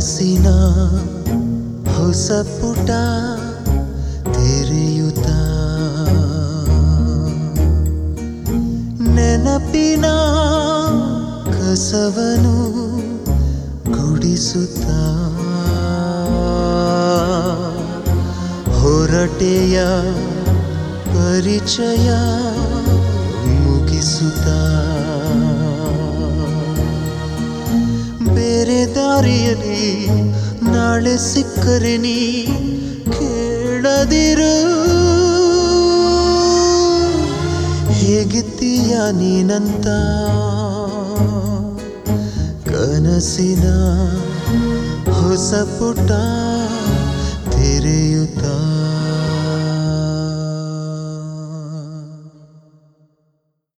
ಕನಸಿನ ಹೊಸ ಪುಟ ತೆರೆಯುತ್ತ. ನೆನಪಿನ ಕಸವನು ಗುಡಿಸುತ್ತ. ಹೊರಟೆಯ ಪರಿಚಯ ಮುಗಿಸುತ್ತ. ದಾರಿಯಲ್ಲಿ ನಾಳೆ ಸಿಕ್ಕರೆ ನೀ ಕೇಳದಿರು. ಹೇಗಿದ್ದೀಯ ನೀನಂತ? ಕನಸಿನ ಹೊಸ ಪುಟ ತೆರೆಯುತ್ತಾ